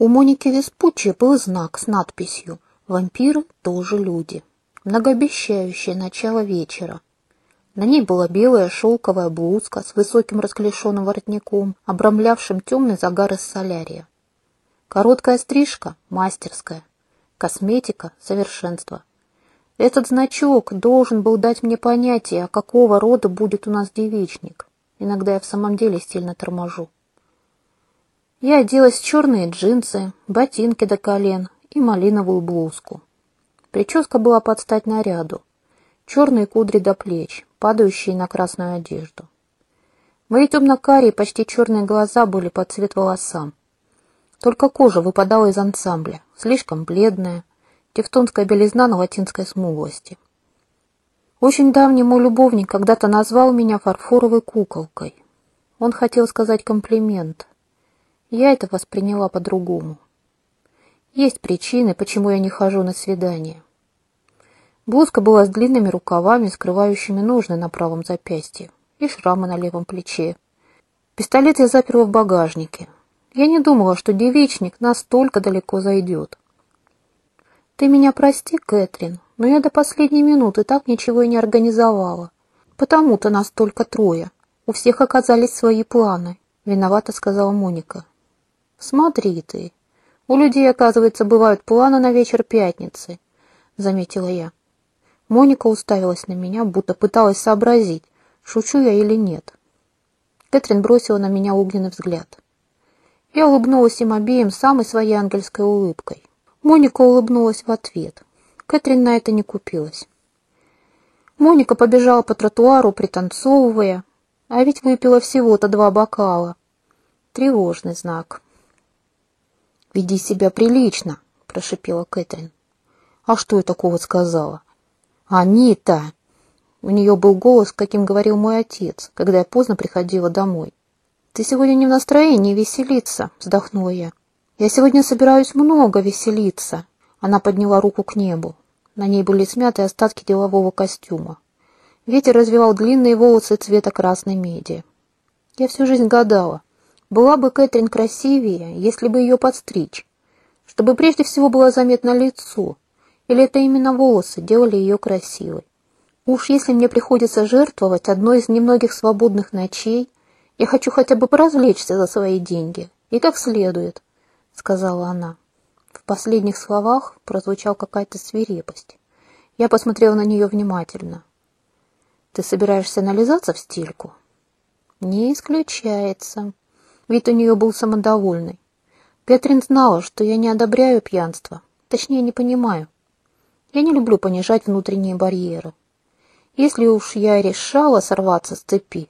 У Моники Веспуччи был знак с надписью «Вампиры тоже люди». Многообещающее начало вечера. На ней была белая шелковая блузка с высоким расклешенным воротником, обрамлявшим темный загар из солярия. Короткая стрижка – мастерская. Косметика – совершенство. Этот значок должен был дать мне понятие, а какого рода будет у нас девичник. Иногда я в самом деле сильно торможу. Я оделась в черные джинсы, ботинки до колен и малиновую блузку. Прическа была под стать наряду. Черные кудри до плеч, падающие на красную одежду. Мои темно-карие, почти черные глаза были под цвет волосам. Только кожа выпадала из ансамбля, слишком бледная, тевтонская белизна на латинской смуглости. Очень давний мой любовник когда-то назвал меня фарфоровой куколкой. Он хотел сказать комплимент. Я это восприняла по-другому. Есть причины, почему я не хожу на свидания. Блузка была с длинными рукавами, скрывающими ножны на правом запястье, и шрамы на левом плече. Пистолет я заперла в багажнике. Я не думала, что девичник настолько далеко зайдет. Ты меня прости, Кэтрин, но я до последней минуты так ничего и не организовала. Потому-то нас только трое. У всех оказались свои планы, виновата сказала Моника. Смотри ты, у людей, оказывается, бывают планы на вечер пятницы, заметила я. Моника уставилась на меня, будто пыталась сообразить, шучу я или нет. Кэтрин бросила на меня огненный взгляд. Я улыбнулась им обеим самой своей ангельской улыбкой. Моника улыбнулась в ответ. Кэтрин на это не купилась. Моника побежала по тротуару, пританцовывая, а ведь выпила всего-то два бокала. Тревожный знак. «Веди себя прилично», — прошипела Кэтрин. «А что я такого сказала?» «Анита!» У нее был голос, каким говорил мой отец, когда я поздно приходила домой. «Ты сегодня не в настроении веселиться», — вздохнула я. «Я сегодня собираюсь много веселиться». Она подняла руку к небу. На ней были смяты остатки делового костюма. Ветер развивал длинные волосы цвета красной меди. Я всю жизнь гадала, была бы Кэтрин красивее, если бы ее подстричь, чтобы прежде всего было заметно лицо, или это именно волосы делали ее красивой? Уж если мне приходится жертвовать одной из немногих свободных ночей, я хочу хотя бы поразвлечься за свои деньги, и как следует, — сказала она. В последних словах прозвучала какая-то свирепость. Я посмотрела на нее внимательно. «Ты собираешься нализаться в стельку?» «Не исключается». Вид у нее был самодовольный. Петрин знала, что я не одобряю пьянство, точнее, не понимаю. Я не люблю понижать внутренние барьеры. Если уж я решала сорваться с цепи,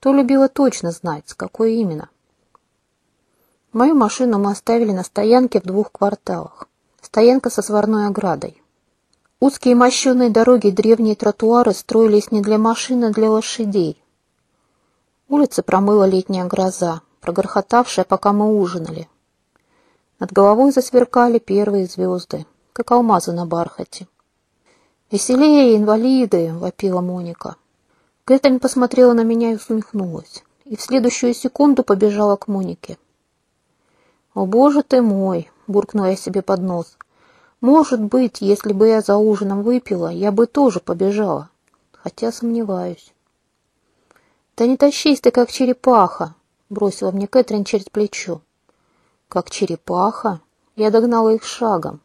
то любила точно знать, с какой именно. Мою машину мы оставили на стоянке в двух кварталах. Стоянка со сварной оградой. Узкие мощеные дороги и древние тротуары строились не для машин, а для лошадей. Улицы промыла летняя гроза, прогорхотавшая, пока мы ужинали. Над головой засверкали первые звезды как алмазы на бархате. «Веселее, инвалиды!» — вопила Моника. Кэтрин посмотрела на меня и усмехнулась, и в следующую секунду побежала к Монике. «О, боже ты мой!» — буркнула я себе под нос. «Может быть, если бы я за ужином выпила, я бы тоже побежала, хотя сомневаюсь». «Да не тащись ты, как черепаха!» — бросила мне Кэтрин через плечо. «Как черепаха?» Я догнала их шагом.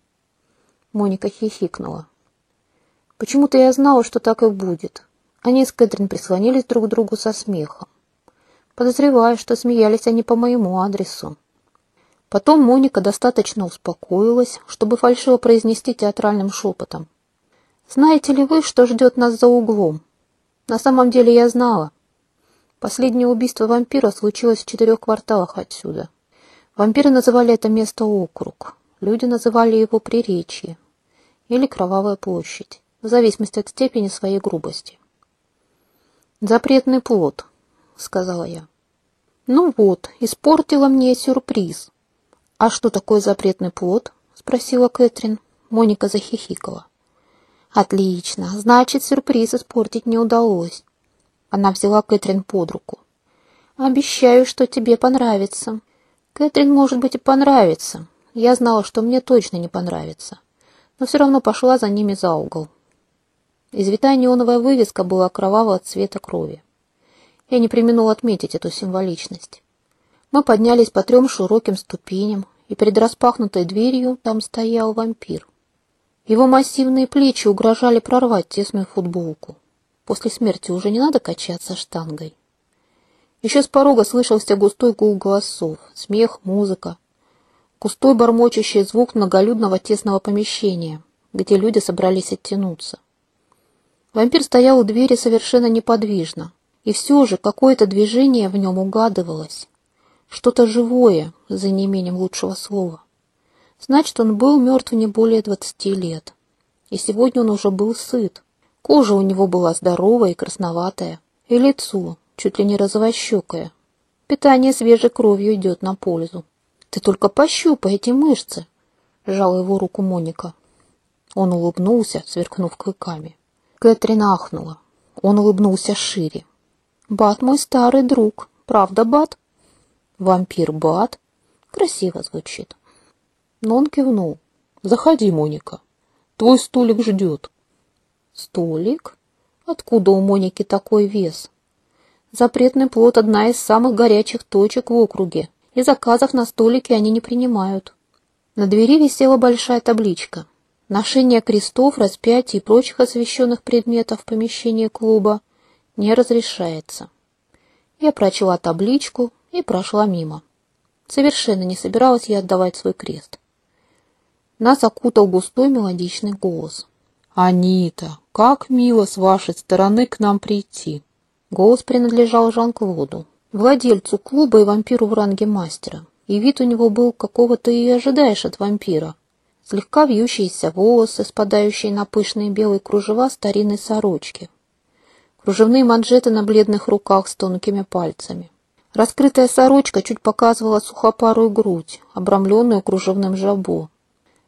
Моника хихикнула. Почему-то я знала, что так и будет. Они с Кэтрин прислонились друг к другу со смехом. Подозреваю, что смеялись они по моему адресу. Потом Моника достаточно успокоилась, чтобы фальшиво произнести театральным шепотом. «Знаете ли вы, что ждет нас за углом?» На самом деле я знала. Последнее убийство вампира случилось в четырех кварталах отсюда. Вампиры называли это место округ. Люди называли его Приречье или Кровавая площадь, в зависимости от степени своей грубости. «Запретный плод», — сказала я. «Ну вот, испортила мне сюрприз». «А что такое запретный плод?» — спросила Кэтрин. Моника захихикала. «Отлично, значит, сюрприз испортить не удалось». Она взяла Кэтрин под руку. «Обещаю, что тебе понравится». «Кэтрин, может быть, и понравится. я знала, что мне точно не понравится, но все равно пошла за ними за угол. Извитая неоновая вывеска была кровавого цвета крови. Я не применул отметить эту символичность. Мы поднялись по трем широким ступеням, и перед распахнутой дверью там стоял вампир. Его массивные плечи угрожали прорвать тесную футболку. После смерти уже не надо качаться штангой. Еще с порога слышался густой гул голосов, смех, музыка. Густой бормочущий звук многолюдного тесного помещения, где люди собрались оттянуться. Вампир стоял у двери совершенно неподвижно, и все же какое-то движение в нем угадывалось. Что-то живое, за неимением лучшего слова. Значит, он был мертв не более двадцати лет. И сегодня он уже был сыт. Кожа у него была здоровая и красноватая, и лицо, чуть ли не розовощекое. Питание свежей кровью идет на пользу. «Ты только пощупай эти мышцы!» — сжала его руку Моника. Он улыбнулся, сверкнув клыками. Кэтрин ахнула. Он улыбнулся шире. «Бат мой старый друг. Правда, Бат?» «Вампир Бат?» Красиво звучит. Но он кивнул. «Заходи, Моника. Твой столик ждет». «Столик? Откуда у Моники такой вес?» Запретный плод – одна из самых горячих точек в округе, и заказов на столике они не принимают. На двери висела большая табличка. Ношение крестов, распятий и прочих освященных предметов в помещении клуба не разрешается. Я прочла табличку и прошла мимо. Совершенно не собиралась я отдавать свой крест. Нас окутал густой мелодичный голос. «Анита, как мило с вашей стороны к нам прийти!» Голос принадлежал Жан-Клоду, владельцу клуба и вампиру в ранге мастера. И вид у него был, какого ты и ожидаешь от вампира. Слегка вьющиеся волосы, спадающие на пышные белые кружева старинной сорочки. Кружевные манжеты на бледных руках с тонкими пальцами. Раскрытая сорочка чуть показывала сухопарую грудь, обрамленную кружевным жабо.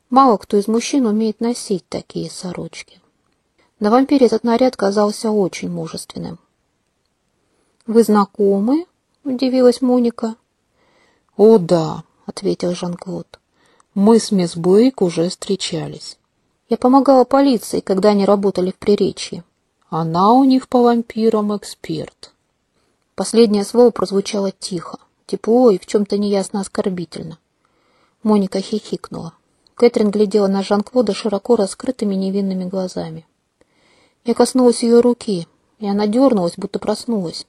Мало кто из мужчин умеет носить такие сорочки. На вампире этот наряд казался очень мужественным. «Вы знакомы?» — удивилась Моника. «О, да», — ответил Жан-Клод. «Мы с мисс Блейк уже встречались. Я помогала полиции, когда они работали в Приречье. Она у них по вампирам эксперт». Последнее слово прозвучало тихо, тепло и в чем-то неясно оскорбительно. Моника хихикнула. Кэтрин глядела на Жан-Клода широко раскрытыми невинными глазами. Я коснулась ее руки, и она дернулась, будто проснулась.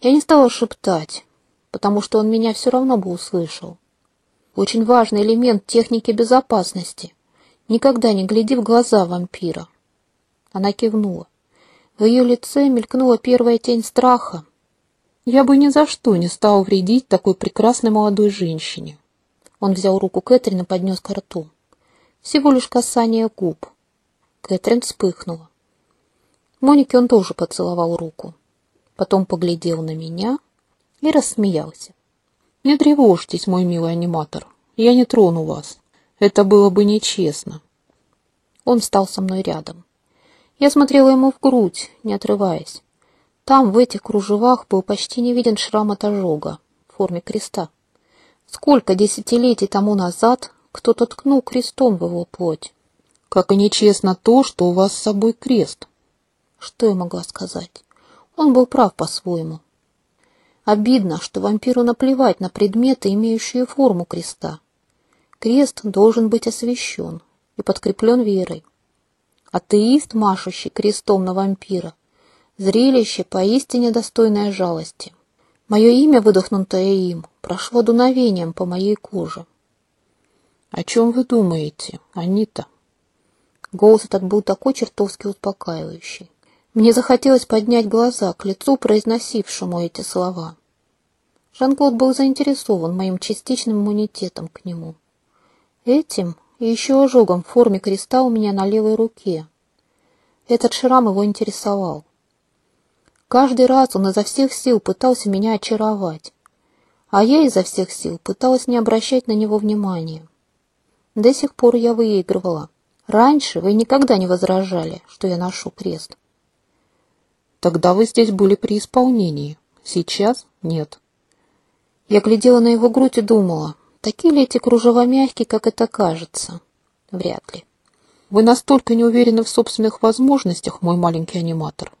Я не стала шептать, потому что он меня все равно бы услышал. Очень важный элемент техники безопасности. Никогда не гляди в глаза вампира. Она кивнула. В ее лице мелькнула первая тень страха. Я бы ни за что не стал вредить такой прекрасной молодой женщине. Он взял руку Кэтрин и поднес к рту. Всего лишь касание губ. Кэтрин вспыхнула. Монике он тоже поцеловал руку. Потом поглядел на меня и рассмеялся. «Не тревожьтесь, мой милый аниматор. Я не трону вас. Это было бы нечестно». Он встал со мной рядом. Я смотрела ему в грудь, не отрываясь. Там, в этих кружевах, был почти не виден шрам от ожога в форме креста. Сколько десятилетий тому назад кто-то ткнул крестом в его плоть. Как и нечестно то, что у вас с собой крест. Что я могла сказать? Он был прав по-своему. Обидно, что вампиру наплевать на предметы, имеющие форму креста. Крест должен быть освящен и подкреплен верой. Атеист, машущий крестом на вампира, зрелище поистине достойное жалости. Мое имя, выдохнутое им, прошло дуновением по моей коже. «О чем вы думаете, Анита?» Голос этот был такой чертовски успокаивающий. Мне захотелось поднять глаза к лицу, произносившему эти слова. Жан-Клод был заинтересован моим частичным иммунитетом к нему. Этим и еще ожогом в форме креста у меня на левой руке. Этот шрам его интересовал. Каждый раз он изо всех сил пытался меня очаровать, а я изо всех сил пыталась не обращать на него внимания. До сих пор я выигрывала. Раньше вы никогда не возражали, что я ношу крест. Тогда вы здесь были при исполнении. Сейчас нет. Я глядела на его грудь и думала, такие ли эти кружева мягкие, как это кажется? Вряд ли. Вы настолько не уверены в собственных возможностях, мой маленький аниматор.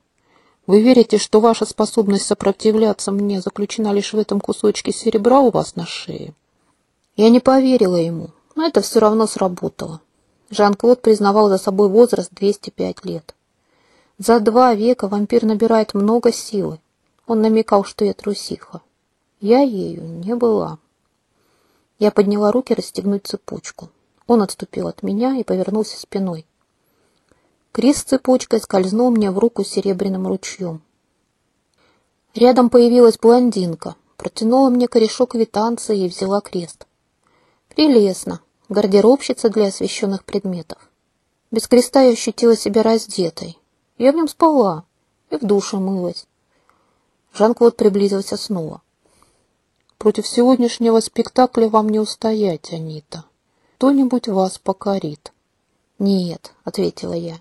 Вы верите, что ваша способность сопротивляться мне заключена лишь в этом кусочке серебра у вас на шее? Я не поверила ему, но это все равно сработало. Жан-Клод признавал за собой возраст 205 лет. За два века вампир набирает много силы. Он намекал, что я трусиха. Я ею не была. Я подняла руки расстегнуть цепочку. Он отступил от меня и повернулся спиной. Крест цепочкой скользнул мне в руку серебряным ручьем. Рядом появилась блондинка, протянула мне корешок квитанции и взяла крест. Прелестно. Гардеробщица для освещенных предметов. Без креста я ощутила себя раздетой. Я в нем спала и в душе мылась. Жан-Клод приблизился снова. Против сегодняшнего спектакля вам не устоять, Анита. Кто-нибудь вас покорит. Нет, ответила я.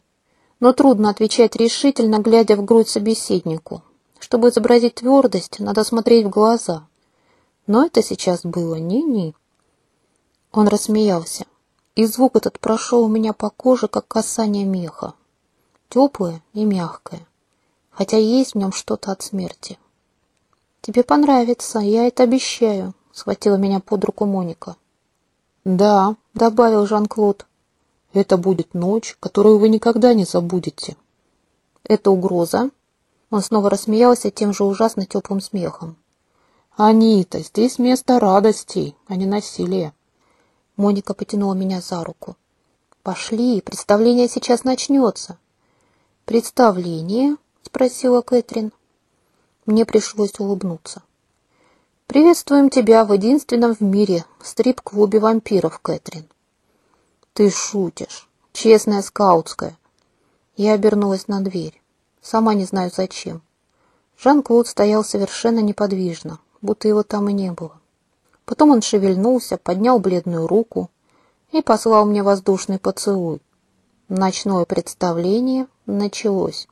Но трудно отвечать решительно, глядя в грудь собеседнику. Чтобы изобразить твердость, надо смотреть в глаза. Но это сейчас было ни-ни. Он рассмеялся, и звук этот прошел у меня по коже, как касание меха. Теплое и мягкое, хотя есть в нем что-то от смерти. «Тебе понравится, я это обещаю», — схватила меня под руку Моника. «Да», — добавил Жан-Клод, — «это будет ночь, которую вы никогда не забудете». «Это угроза?» Он снова рассмеялся тем же ужасно теплым смехом. «Анита, здесь место радостей, а не насилия». Моника потянула меня за руку. «Пошли, представление сейчас начнется». «Представление?» — спросила Кэтрин. Мне пришлось улыбнуться. «Приветствуем тебя в единственном в мире стрип-клубе вампиров, Кэтрин». «Ты шутишь. Честная скаутская». Я обернулась на дверь. Сама не знаю зачем. Жан-Клод стоял совершенно неподвижно, будто его там и не было. Потом он шевельнулся, поднял бледную руку и послал мне воздушный поцелуй. Ночное представление началось.